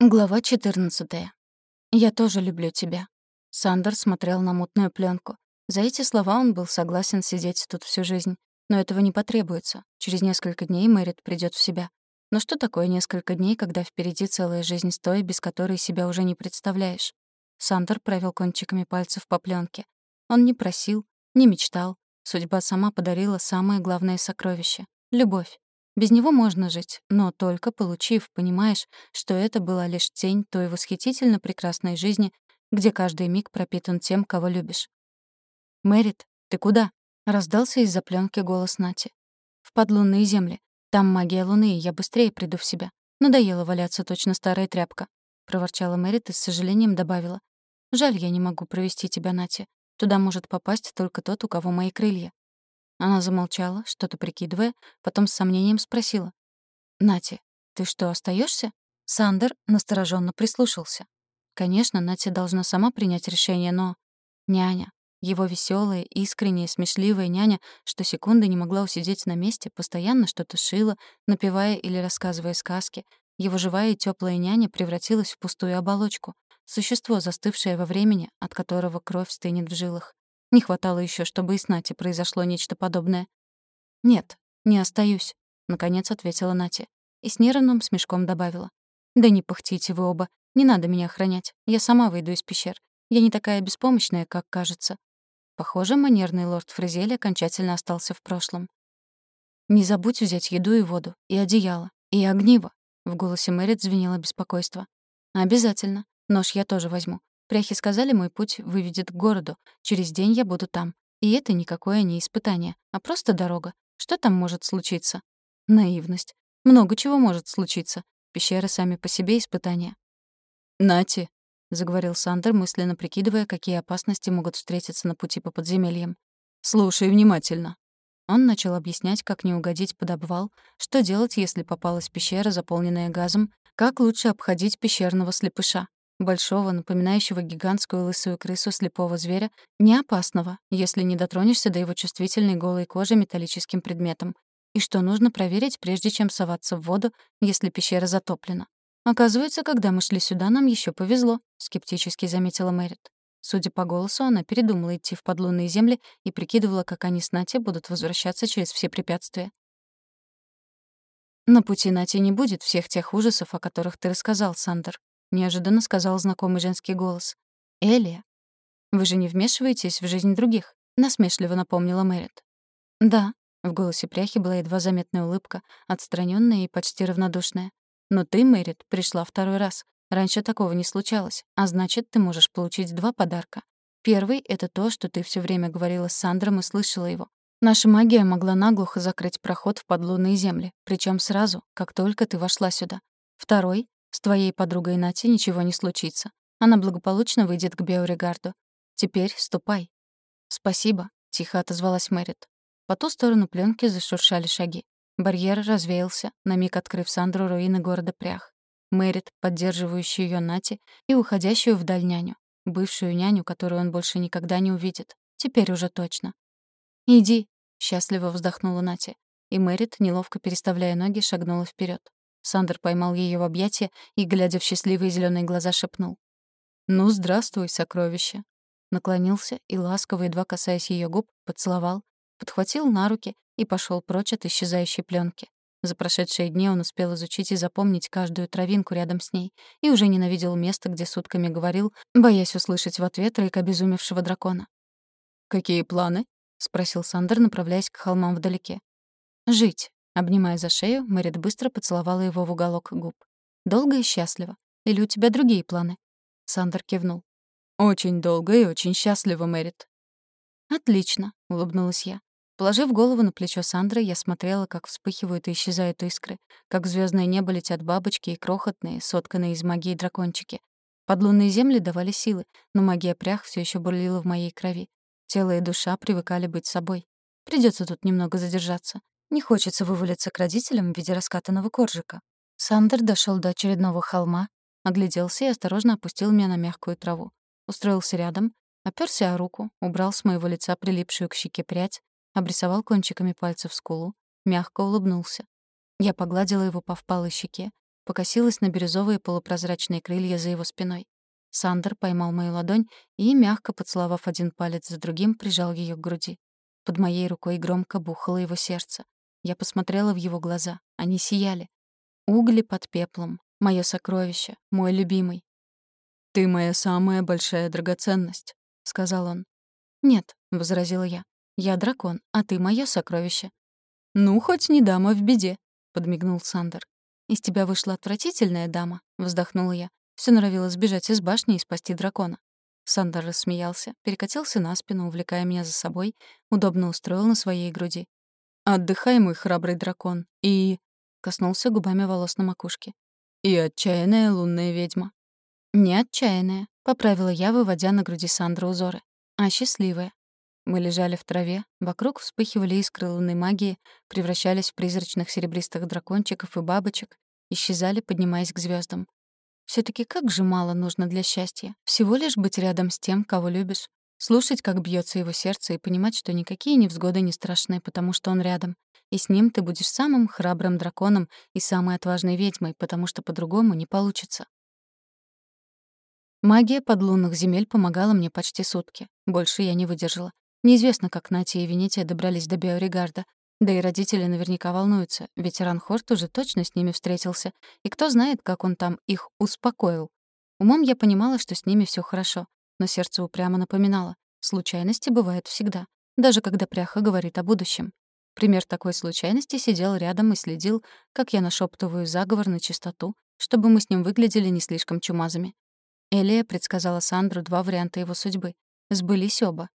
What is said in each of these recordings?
Глава 14. «Я тоже люблю тебя». Сандер смотрел на мутную пленку. За эти слова он был согласен сидеть тут всю жизнь. Но этого не потребуется. Через несколько дней Мэрит придёт в себя. Но что такое несколько дней, когда впереди целая жизнь с той, без которой себя уже не представляешь? Сандер провел кончиками пальцев по пленке. Он не просил, не мечтал. Судьба сама подарила самое главное сокровище — любовь. Без него можно жить, но только получив, понимаешь, что это была лишь тень той восхитительно прекрасной жизни, где каждый миг пропитан тем, кого любишь. «Мэрит, ты куда?» — раздался из-за пленки голос Нати. «В подлунные земли. Там магия Луны, и я быстрее приду в себя. Надоело валяться точно старая тряпка», — проворчала Мэрит и с сожалением добавила. «Жаль, я не могу провести тебя, Нати. Туда может попасть только тот, у кого мои крылья. Она замолчала, что-то прикидывая, потом с сомнением спросила. «Нати, ты что, остаешься? Сандер настороженно прислушался. Конечно, Натя должна сама принять решение, но... Няня. Его веселая, искренняя, смешливая няня, что секунды не могла усидеть на месте, постоянно что-то шила, напевая или рассказывая сказки. Его живая и теплая няня превратилась в пустую оболочку, существо, застывшее во времени, от которого кровь стынет в жилах. Не хватало еще, чтобы и с Нати произошло нечто подобное. «Нет, не остаюсь», — наконец ответила Нати. И с нервным смешком добавила. «Да не пыхтите вы оба. Не надо меня охранять. Я сама выйду из пещер. Я не такая беспомощная, как кажется». Похоже, манерный лорд Фризель окончательно остался в прошлом. «Не забудь взять еду и воду, и одеяло, и огниво», — в голосе Мэрит звенело беспокойство. «Обязательно. Нож я тоже возьму. Пряхи сказали, мой путь выведет к городу. Через день я буду там. И это никакое не испытание, а просто дорога. Что там может случиться? Наивность. Много чего может случиться. Пещеры сами по себе испытания. «Нати», — заговорил Сандер, мысленно прикидывая, какие опасности могут встретиться на пути по подземельям. «Слушай внимательно». Он начал объяснять, как не угодить под обвал, что делать, если попалась пещера, заполненная газом, как лучше обходить пещерного слепыша большого, напоминающего гигантскую лысую крысу слепого зверя, не опасного, если не дотронешься до его чувствительной голой кожи металлическим предметом, и что нужно проверить, прежде чем соваться в воду, если пещера затоплена. «Оказывается, когда мы шли сюда, нам еще повезло», — скептически заметила Мэрит. Судя по голосу, она передумала идти в подлунные земли и прикидывала, как они с Нати будут возвращаться через все препятствия. «На пути Нати не будет всех тех ужасов, о которых ты рассказал, Сандер. — неожиданно сказал знакомый женский голос. «Элия, вы же не вмешиваетесь в жизнь других?» — насмешливо напомнила Мэрит. «Да», — в голосе пряхи была едва заметная улыбка, отстранённая и почти равнодушная. «Но ты, Мэрит, пришла второй раз. Раньше такого не случалось, а значит, ты можешь получить два подарка. Первый — это то, что ты всё время говорила с Сандром и слышала его. Наша магия могла наглухо закрыть проход в подлунные земли, причём сразу, как только ты вошла сюда. Второй с твоей подругой Нати ничего не случится. Она благополучно выйдет к Беоригарду. Теперь ступай». «Спасибо», — тихо отозвалась Мэрит. По ту сторону пленки зашуршали шаги. Барьер развеялся, на миг открыв Сандру руины города Прях. Мэрит, поддерживающую ее Нати, и уходящую вдаль няню. Бывшую няню, которую он больше никогда не увидит. Теперь уже точно. «Иди», — счастливо вздохнула Нати. И Мэрит, неловко переставляя ноги, шагнула вперед. Сандер поймал ее в объятия и, глядя в счастливые зеленые глаза, шепнул. «Ну, здравствуй, сокровище!» Наклонился и, ласково, едва касаясь ее губ, поцеловал, подхватил на руки и пошел прочь от исчезающей пленки. За прошедшие дни он успел изучить и запомнить каждую травинку рядом с ней и уже ненавидел место, где сутками говорил, боясь услышать в ответ рык обезумевшего дракона. «Какие планы?» — спросил Сандер, направляясь к холмам вдалеке. «Жить», Обнимая за шею, Мэрит быстро поцеловала его в уголок губ. «Долго и счастливо. Или у тебя другие планы?» Сандер кивнул. «Очень долго и очень счастливо, Мэрит». «Отлично», — улыбнулась я. Положив голову на плечо Сандры, я смотрела, как вспыхивают и исчезают искры, как в звездное небо летят бабочки и крохотные, сотканные из магии дракончики. Подлунные земли давали силы, но магия прях все еще бурлила в моей крови. Тело и душа привыкали быть собой. Придется тут немного задержаться. Не хочется вывалиться к родителям в виде раскатанного коржика. Сандер дошел до очередного холма, огляделся и осторожно опустил меня на мягкую траву. Устроился рядом, оперся о руку, убрал с моего лица прилипшую к щеке прядь, обрисовал кончиками пальцев скулу, мягко улыбнулся. Я погладила его по впалой щеке, покосилась на бирюзовые полупрозрачные крылья за его спиной. Сандер поймал мою ладонь и, мягко поцеловав один палец за другим, прижал ее к груди. Под моей рукой громко бухало его сердце. Я посмотрела в его глаза. Они сияли. Угли под пеплом. Моё сокровище. Мой любимый. «Ты моя самая большая драгоценность», — сказал он. «Нет», — возразила я. «Я дракон, а ты моё сокровище». «Ну, хоть не дама в беде», — подмигнул Сандер. «Из тебя вышла отвратительная дама», — вздохнула я. Всё норовила сбежать из башни и спасти дракона. Сандер рассмеялся, перекатился на спину, увлекая меня за собой, удобно устроил на своей груди. «Отдыхай, мой храбрый дракон, и...» — коснулся губами волос на макушке. «И отчаянная лунная ведьма». «Не отчаянная», — поправила я, выводя на груди Сандры узоры, «а счастливая». Мы лежали в траве, вокруг вспыхивали искры лунной магии, превращались в призрачных серебристых дракончиков и бабочек, исчезали, поднимаясь к звездам. все таки как же мало нужно для счастья. Всего лишь быть рядом с тем, кого любишь, слушать, как бьется его сердце, и понимать, что никакие невзгоды не страшны, потому что он рядом. И с ним ты будешь самым храбрым драконом и самой отважной ведьмой, потому что по-другому не получится. Магия подлунных земель помогала мне почти сутки. Больше я не выдержала. Неизвестно, как Натя и Венетия добрались до Биоригарда. Да и родители наверняка волнуются, ведь Ранхорт уже точно с ними встретился. И кто знает, как он там их успокоил. Умом я понимала, что с ними все хорошо, но сердце упрямо напоминало. Случайности бывают всегда, даже когда пряха говорит о будущем. Пример такой случайности сидел рядом и следил, как я нашептываю заговор на чистоту, чтобы мы с ним выглядели не слишком чумазами. Элия предсказала Сандру два варианта его судьбы. Сбылись оба.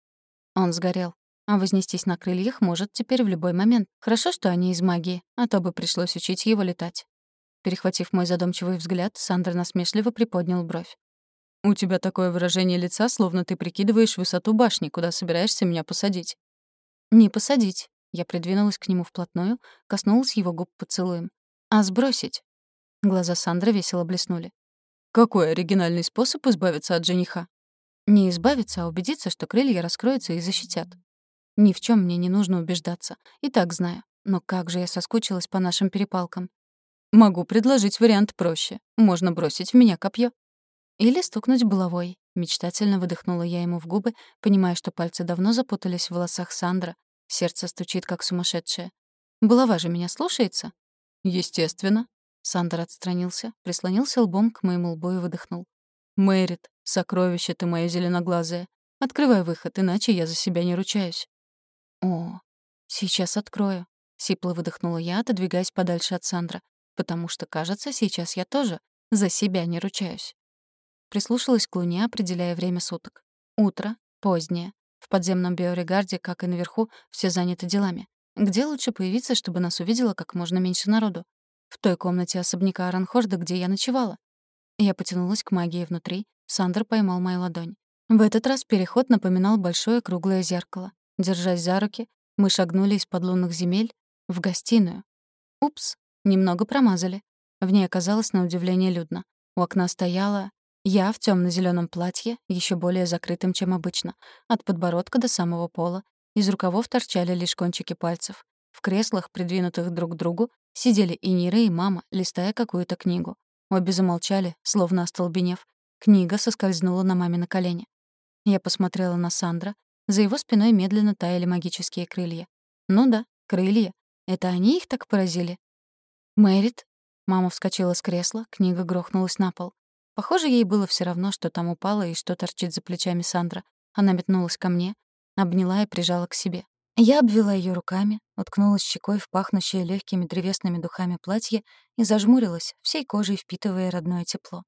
Он сгорел. А вознестись на крыльях может теперь в любой момент. Хорошо, что они из магии, а то бы пришлось учить его летать. Перехватив мой задумчивый взгляд, Сандра насмешливо приподнял бровь. «У тебя такое выражение лица, словно ты прикидываешь высоту башни, куда собираешься меня посадить». «Не посадить». Я придвинулась к нему вплотную, коснулась его губ поцелуем. «А сбросить?» Глаза Сандры весело блеснули. Какой оригинальный способ избавиться от жениха? Не избавиться, а убедиться, что крылья раскроются и защитят. Ни в чем мне не нужно убеждаться. И так знаю. Но как же я соскучилась по нашим перепалкам. Могу предложить вариант проще. Можно бросить в меня копье. Или стукнуть булавой. Мечтательно выдохнула я ему в губы, понимая, что пальцы давно запутались в волосах Сандра. Сердце стучит, как сумасшедшее. Булава же меня слушается? Естественно. Сандер отстранился, прислонился лбом к моему лбу и выдохнул. «Мэрит, сокровище ты моя зеленоглазая. Открывай выход, иначе я за себя не ручаюсь». «О, сейчас открою», — сипло выдохнула я, отодвигаясь подальше от Сандра, потому что, кажется, сейчас я тоже за себя не ручаюсь. Прислушалась к луне, определяя время суток. Утро, позднее. В подземном биорегарде, как и наверху, все заняты делами. Где лучше появиться, чтобы нас увидело как можно меньше народу? В той комнате особняка Аранхорда, где я ночевала. Я потянулась к магии внутри. Сандер поймал мою ладонь. В этот раз переход напоминал большое круглое зеркало. Держась за руки, мы шагнули из-под лунных земель в гостиную. Упс, немного промазали. В ней оказалось на удивление людно. У окна стояла я в темно зеленом платье, еще более закрытым, чем обычно, от подбородка до самого пола. Из рукавов торчали лишь кончики пальцев. В креслах, придвинутых друг к другу, Сидели и Нира, и мама, листая какую-то книгу. Обе замолчали, словно остолбенев. Книга соскользнула на маме на колени. Я посмотрела на Сандра. За его спиной медленно таяли магические крылья. Ну да, крылья. Это они их так поразили? «Мэрит?» Мама вскочила с кресла, книга грохнулась на пол. Похоже, ей было все равно, что там упало и что торчит за плечами Сандра. Она метнулась ко мне, обняла и прижала к себе. Я обвела ее руками, уткнулась щекой в пахнущее легкими древесными духами платье и зажмурилась, всей кожей впитывая родное тепло.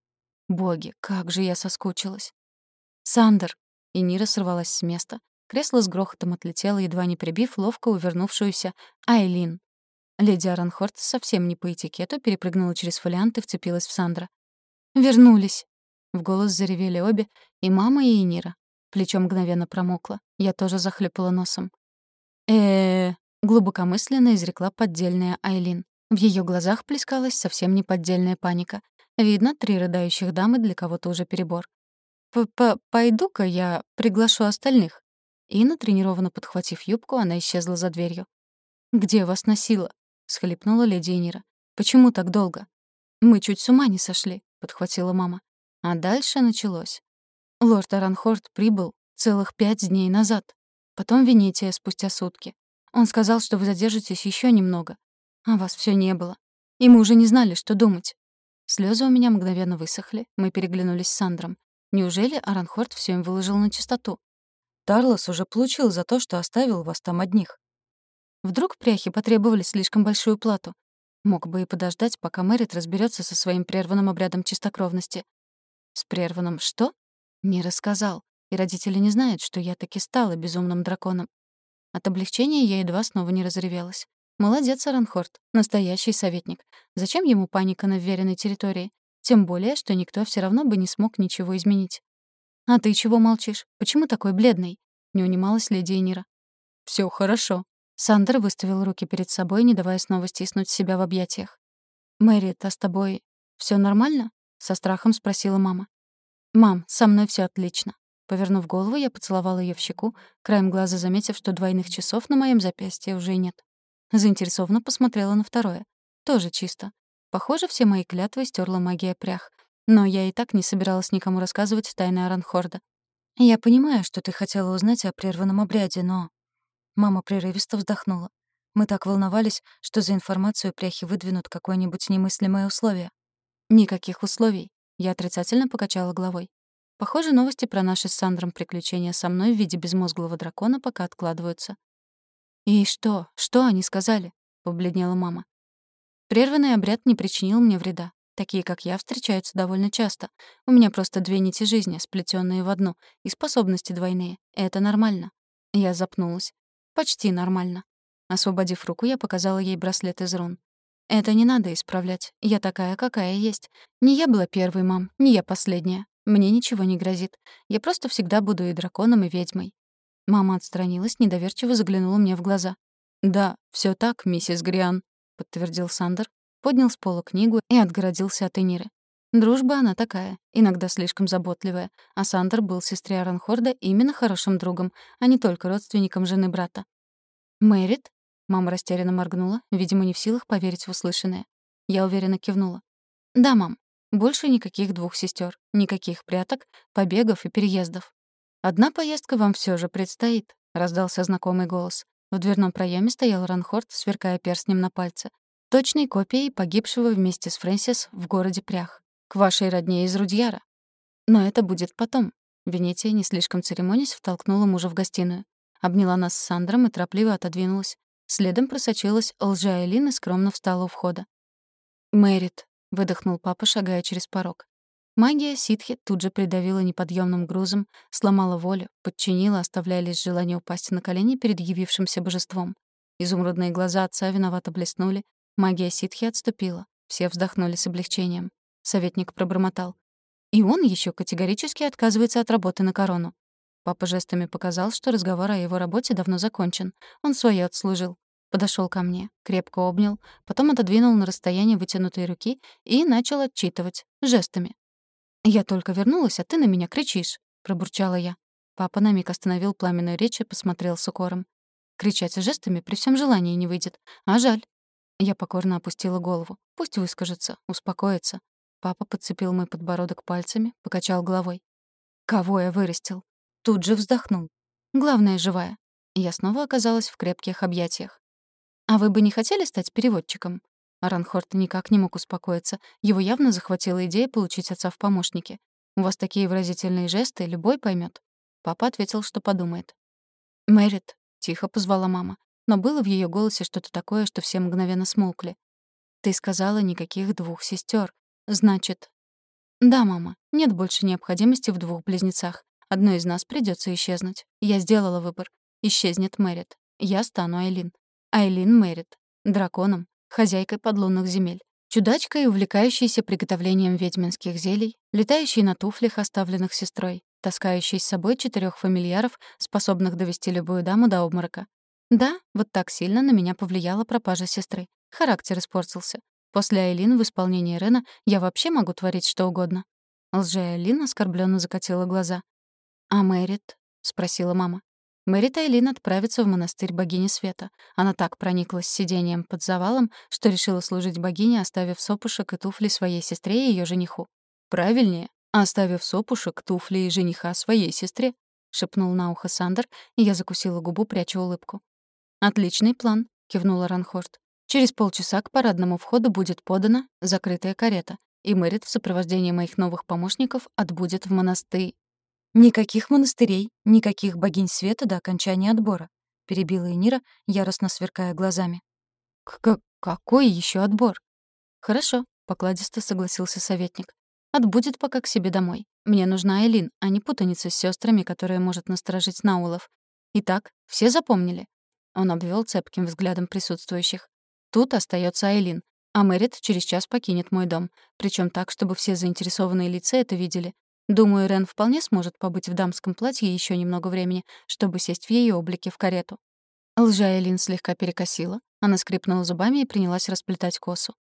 Боги, как же я соскучилась. «Сандер!» И Нира сорвалась с места. Кресло с грохотом отлетело, едва не прибив ловко увернувшуюся Айлин. Леди Аранхорт совсем не по этикету перепрыгнула через фолиант и вцепилась в Сандра. «Вернулись!» В голос заревели обе, и мама, и Нира. Плечо мгновенно промокло. Я тоже захлюпала носом э глубокомысленно изрекла поддельная Айлин. В ее глазах плескалась совсем не поддельная паника. Видно, три рыдающих дамы для кого-то уже перебор. «П «Пойду-ка я приглашу остальных». И, натренированно подхватив юбку, она исчезла за дверью. «Где вас носило?» — схлипнула леди Энира. «Почему так долго?» «Мы чуть с ума не сошли», — подхватила мама. А дальше началось. Лорд Аранхорд прибыл целых пять дней назад. Потом Венетия спустя сутки. Он сказал, что вы задержитесь еще немного. А вас все не было. И мы уже не знали, что думать. Слезы у меня мгновенно высохли. Мы переглянулись с Сандром. Неужели Аранхорд все им выложил на чистоту? Тарлос уже получил за то, что оставил вас там одних. Вдруг пряхи потребовали слишком большую плату. Мог бы и подождать, пока Мэрит разберется со своим прерванным обрядом чистокровности. С прерванным что? Не рассказал. И родители не знают, что я таки стала безумным драконом. От облегчения я едва снова не разревелась. Молодец, Аранхорд, настоящий советник. Зачем ему паника на вверенной территории? Тем более, что никто все равно бы не смог ничего изменить. «А ты чего молчишь? Почему такой бледный?» — не унималась леди Энира. Все хорошо». Сандер выставил руки перед собой, не давая снова стиснуть себя в объятиях. «Мэри, а с тобой все нормально?» — со страхом спросила мама. «Мам, со мной все отлично». Повернув голову, я поцеловала ее в щеку, краем глаза заметив, что двойных часов на моем запястье уже нет. Заинтересованно посмотрела на второе. Тоже чисто. Похоже, все мои клятвы стерла магия прях. Но я и так не собиралась никому рассказывать тайны Аранхорда. «Я понимаю, что ты хотела узнать о прерванном обряде, но...» Мама прерывисто вздохнула. «Мы так волновались, что за информацию пряхи выдвинут какое-нибудь немыслимое условие». «Никаких условий», — я отрицательно покачала головой. Похоже, новости про наши с Сандром приключения со мной в виде безмозглого дракона пока откладываются. «И что? Что они сказали?» — побледнела мама. Прерванный обряд не причинил мне вреда. Такие, как я, встречаются довольно часто. У меня просто две нити жизни, сплетенные в одну, и способности двойные. Это нормально. Я запнулась. Почти нормально. Освободив руку, я показала ей браслет из рун. Это не надо исправлять. Я такая, какая есть. Не я была первой, мам, не я последняя. Мне ничего не грозит. Я просто всегда буду и драконом, и ведьмой». Мама отстранилась, недоверчиво заглянула мне в глаза. «Да, все так, миссис Гриан», — подтвердил Сандер, поднял с пола книгу и отгородился от Эниры. Дружба она такая, иногда слишком заботливая, а Сандер был сестре Аранхорда именно хорошим другом, а не только родственником жены брата. «Мэрит?» — мама растерянно моргнула, видимо, не в силах поверить в услышанное. Я уверенно кивнула. «Да, мам, больше никаких двух сестер, никаких пряток, побегов и переездов. «Одна поездка вам все же предстоит», — раздался знакомый голос. В дверном проеме стоял Ранхорд, сверкая перстнем на пальце. Точной копией погибшего вместе с Фрэнсис в городе Прях. К вашей родне из Рудьяра. Но это будет потом. Венетия, не слишком церемонясь, втолкнула мужа в гостиную. Обняла нас с Сандром и торопливо отодвинулась. Следом просочилась лжа Элин и скромно встала у входа. «Мэрит», выдохнул папа, шагая через порог. Магия ситхи тут же придавила неподъемным грузом, сломала волю, подчинила, оставляя лишь желание упасть на колени перед явившимся божеством. Изумрудные глаза отца виновато блеснули, магия ситхи отступила. Все вздохнули с облегчением. Советник пробормотал. И он еще категорически отказывается от работы на корону. Папа жестами показал, что разговор о его работе давно закончен. Он свое отслужил. Подошел ко мне, крепко обнял, потом отодвинул на расстояние вытянутой руки и начал отчитывать, жестами. «Я только вернулась, а ты на меня кричишь», — пробурчала я. Папа на миг остановил пламенную речь и посмотрел с укором. Кричать жестами при всем желании не выйдет. А жаль. Я покорно опустила голову. Пусть выскажется, успокоится. Папа подцепил мой подбородок пальцами, покачал головой. Кого я вырастил? Тут же вздохнул. Главное, живая. Я снова оказалась в крепких объятиях. «А вы бы не хотели стать переводчиком?» Аранхорт никак не мог успокоиться. Его явно захватила идея получить отца в помощники. «У вас такие выразительные жесты, любой поймет. Папа ответил, что подумает. «Мэрит», — тихо позвала мама. Но было в ее голосе что-то такое, что все мгновенно смолкли. «Ты сказала никаких двух сестер. Значит...» «Да, мама, нет больше необходимости в двух близнецах. Одной из нас придется исчезнуть. Я сделала выбор. Исчезнет Мэрит. Я стану Айлин. Айлин Мэрит, драконом, хозяйкой подлунных земель, чудачкой, увлекающейся приготовлением ведьминских зелий, летающей на туфлях, оставленных сестрой, таскающей с собой четырех фамильяров, способных довести любую даму до обморока. Да, вот так сильно на меня повлияла пропажа сестры. Характер испортился. После Айлин в исполнении Рена я вообще могу творить что угодно. Лже Айлин оскорбленно закатила глаза. «А Мэрит?» — спросила мама. Мэри Тайлин отправится в монастырь богини света. Она так прониклась сидением под завалом, что решила служить богине, оставив сопушек и туфли своей сестре и ее жениху. Правильнее, оставив сопушек, туфли и жениха своей сестре, шепнул на ухо Сандер, и я закусила губу, пряча улыбку. Отличный план, кивнула Ранхорд. Через полчаса к парадному входу будет подана закрытая карета, и Мэрит в сопровождении моих новых помощников отбудет в монастырь. «Никаких монастырей, никаких богинь света до окончания отбора», — перебила Энира, яростно сверкая глазами. К «Какой еще отбор?» «Хорошо», — покладисто согласился советник. «Отбудет пока к себе домой. Мне нужна Элин, а не путаница с сестрами, которая может насторожить Наулов. Итак, все запомнили?» Он обвел цепким взглядом присутствующих. «Тут остается Айлин, а Мэрит через час покинет мой дом, причем так, чтобы все заинтересованные лица это видели. Думаю, Рен вполне сможет побыть в дамском платье еще немного времени, чтобы сесть в ее облике в карету. Лжа Элин слегка перекосила. Она скрипнула зубами и принялась расплетать косу.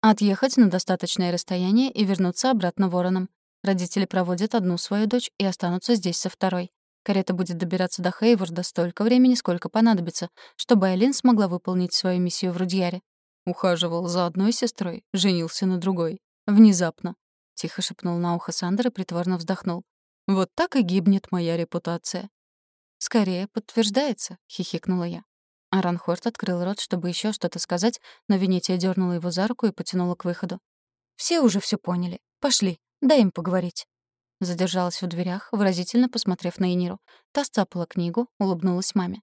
Отъехать на достаточное расстояние и вернуться обратно вороном. Родители проводят одну свою дочь и останутся здесь со второй. Карета будет добираться до Хейворда столько времени, сколько понадобится, чтобы Элин смогла выполнить свою миссию в Рудьяре. Ухаживал за одной сестрой, женился на другой. Внезапно. — тихо шепнул на ухо Сандер и притворно вздохнул. «Вот так и гибнет моя репутация». «Скорее подтверждается», — хихикнула я. Аранхорт открыл рот, чтобы еще что-то сказать, но Венетия дернула его за руку и потянула к выходу. «Все уже все поняли. Пошли, дай им поговорить». Задержалась в дверях, выразительно посмотрев на Эниру. Та сцапала книгу, улыбнулась маме.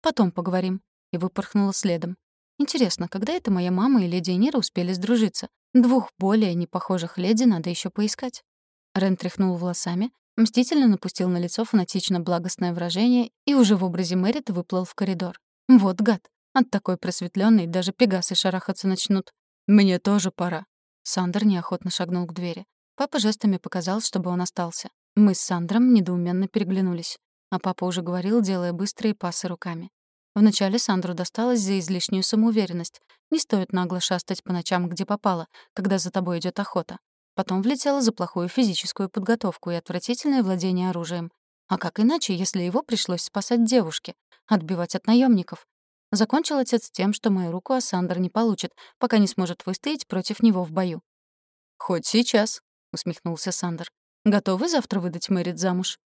«Потом поговорим», и выпорхнула следом. Интересно, когда это моя мама и леди Энира успели сдружиться? Двух более непохожих леди надо еще поискать. Рен тряхнул волосами, мстительно напустил на лицо фанатично благостное выражение и уже в образе Мэрит выплыл в коридор. Вот гад. От такой просветленной даже пегасы шарахаться начнут. «Мне тоже пора». Сандер неохотно шагнул к двери. Папа жестами показал, чтобы он остался. Мы с Сандром недоуменно переглянулись. А папа уже говорил, делая быстрые пасы руками. Вначале Сандру досталось за излишнюю самоуверенность. Не стоит нагло шастать по ночам, где попало, когда за тобой идет охота. Потом влетела за плохую физическую подготовку и отвратительное владение оружием. А как иначе, если его пришлось спасать девушке, отбивать от наемников? Закончил отец тем, что мою руку Асандр не получит, пока не сможет выстоять против него в бою. «Хоть сейчас», — усмехнулся Сандер. «Готовы завтра выдать Мэрит замуж?»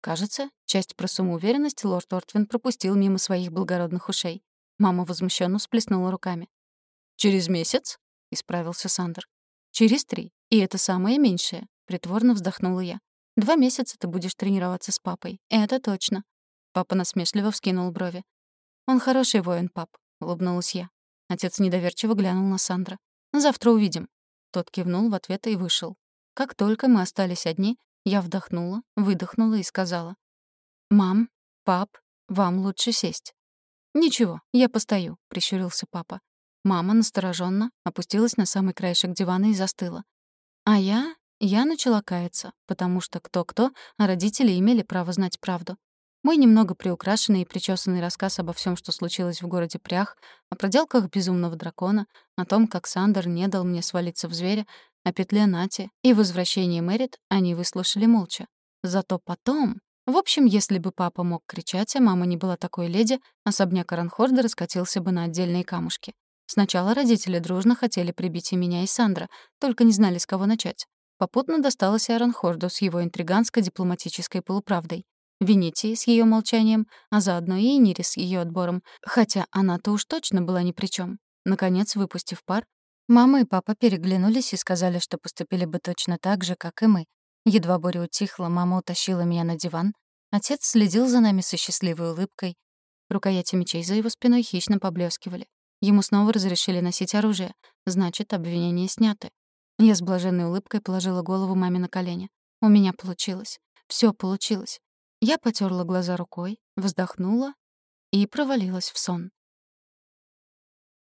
Кажется, часть про самоуверенность лорд Ортвин пропустил мимо своих благородных ушей. Мама возмущенно всплеснула руками. «Через месяц?» — исправился Сандер. «Через три. И это самое меньшее», — притворно вздохнула я. «Два месяца ты будешь тренироваться с папой. Это точно». Папа насмешливо вскинул брови. «Он хороший воин, пап», — улыбнулась я. Отец недоверчиво глянул на Сандра. «Завтра увидим». Тот кивнул в ответ и вышел. Как только мы остались одни, я вдохнула, выдохнула и сказала. «Мам, пап, вам лучше сесть». «Ничего, я постою», — прищурился папа. Мама настороженно опустилась на самый краешек дивана и застыла. А я... я начала каяться, потому что кто-кто, а родители имели право знать правду. Мой немного приукрашенный и причесанный рассказ обо всем, что случилось в городе Прях, о проделках безумного дракона, о том, как Сандер не дал мне свалиться в зверя, о петле Нати и возвращении Мэрит они выслушали молча. Зато потом... В общем, если бы папа мог кричать, а мама не была такой леди, особняк Аранхорда раскатился бы на отдельные камушки. Сначала родители дружно хотели прибить и меня, и Сандра, только не знали, с кого начать. Попутно досталось и Аранхорду с его интриганско-дипломатической полуправдой. Венетии с ее молчанием, а заодно и Нире с ее отбором, хотя она-то уж точно была ни при чем. Наконец, выпустив пар, Мама и папа переглянулись и сказали, что поступили бы точно так же, как и мы. Едва буря утихла, мама утащила меня на диван. Отец следил за нами со счастливой улыбкой. Рукояти мечей за его спиной хищно поблескивали. Ему снова разрешили носить оружие. Значит, обвинения сняты. Я с блаженной улыбкой положила голову маме на колени. У меня получилось. Все получилось. Я потерла глаза рукой, вздохнула и провалилась в сон.